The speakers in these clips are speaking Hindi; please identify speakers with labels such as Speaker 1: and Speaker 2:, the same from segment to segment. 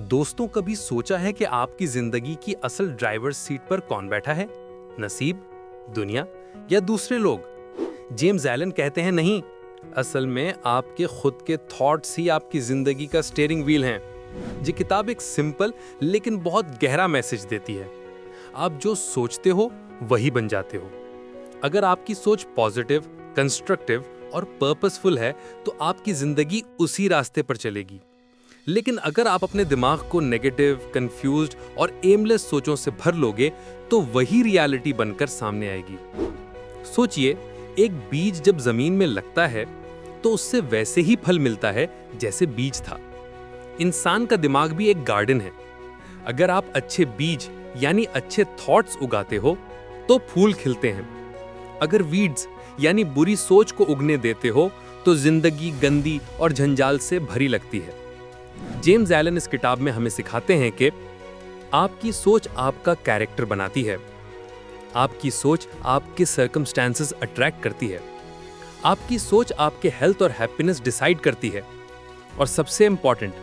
Speaker 1: दोस्तों, कभी सोचा है कि आपकी ज़िंदगी की असल ड्राइवर सीट पर कौन बैठा है? नसीब, दुनिया या दूसरे लोग? जेम्स एलन कहते हैं, नहीं, असल में आपके खुद के थॉट्स ही आपकी ज़िंदगी का स्टेयरिंग व्हील हैं। ये किताब एक सिंपल लेकिन बहुत गहरा मैसेज देती है। आप जो सोचते हो, वही बन जाते हो। अगर आपकी सोच पॉजिटिव, कंस्ट्रक्टिव और पर्पसफुल है तो आपकी ज़िंदगी उसी रास्ते पर चलेगी। लेकिन अगर आप अपने दिमाग को नेगेटिव कंफ्यूज और एमलेस सोचों से भर लोगे तो वही रियलिटी बनकर सामने आएगी। सोचिए, एक बीज जब ज़मीन में लगता है तो उससे वैसे ही फल मिलता है जैसे बीज था। इंसान का दिमाग भी एक गार्डन है। अगर आप अच्छे बीज, यानी अच्छे थॉट्स उगाते हो तो फूल खिलते हैं। अगर वीड्स यानी बुरी सोच को उगने देते हो तो ज़िंदगी गंदी और झंझाल से भरी लगती है। जेम्स एलन इस किताब में हमें सिखाते हैं कि आपकी सोच आपका कैरेक्टर बनाती है। आपकी सोच आपके सर्कमस्टेंसेस अट्रैक्ट करती है। आपकी सोच आपके हेल्थ और हैप्पीनेस डिसाइड करती है। और सबसे इंपॉर्टेंट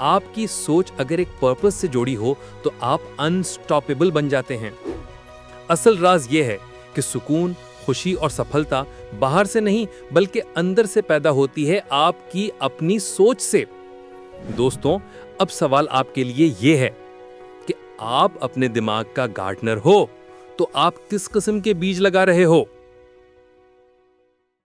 Speaker 1: आपकी सोच अगर एक पर्पस से जुड़ी हो तो आप अनस्टॉपेबल बन जाते हैं। असल राज यह है कि सुकून, खुशी और सफलता बाहर से नहीं, बल्कि अंदर से पैदा होती है आपकी अपनी सोच से। दोस्तों, अब सवाल आपके लिए ये है कि आप अपने दिमाग का गार्डनर हो तो आप किस किस्म के बीज लगा रहे हो?